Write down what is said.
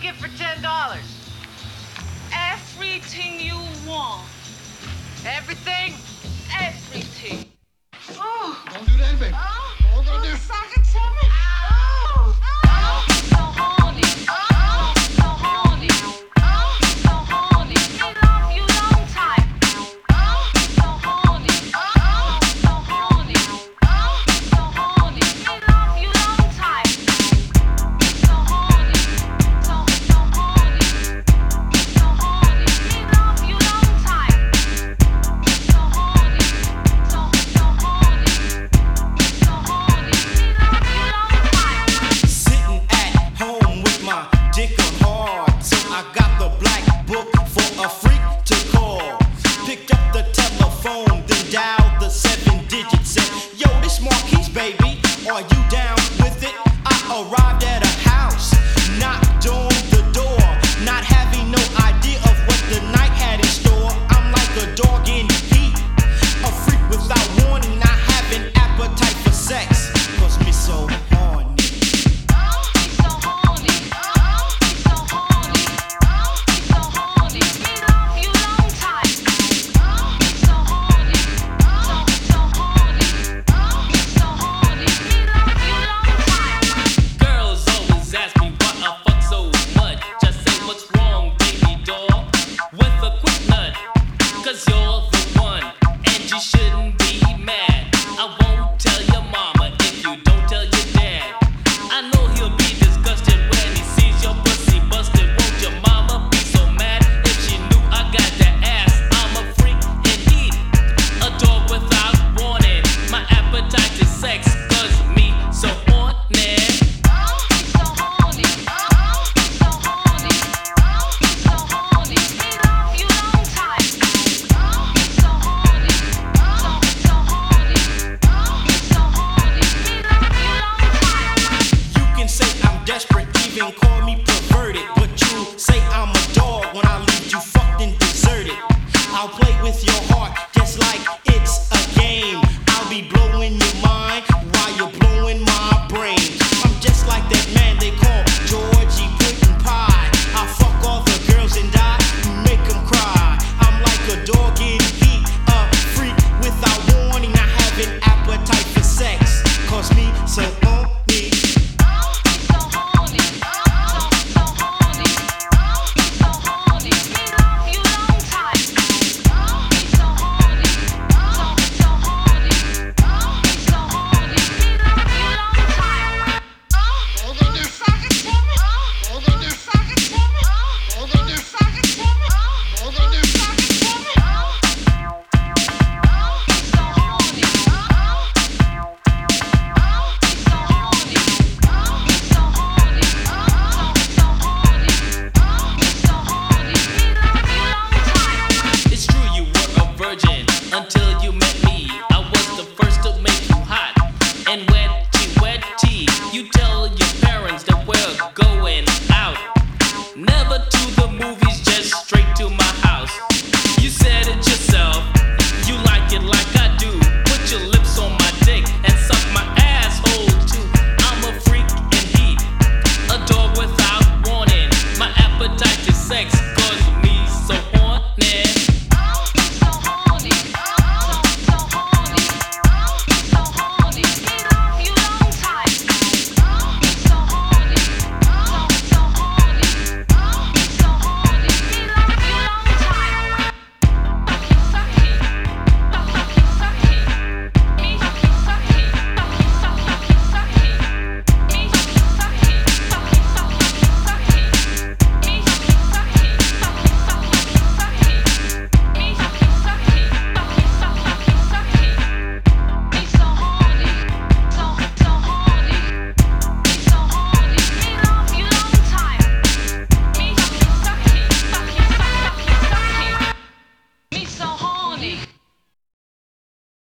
Get for $10. Everything you want. Everything? Everything. baby. Are you down with it? I arrived at a house, knocked on the door, not having no idea of what the night had in store. I'm like a dog in heat, a freak without warning. I have an appetite for sex, cause me so. shouldn't until you met me. I was the first to make you hot and wetty wetty. You tell your parents that we're going out, never to the movies, just straight to my house. You said it yourself, you like it like I do. Put your lips on my dick and suck my asshole too. I'm a freak indeed, a dog without warning. My appetite is sex.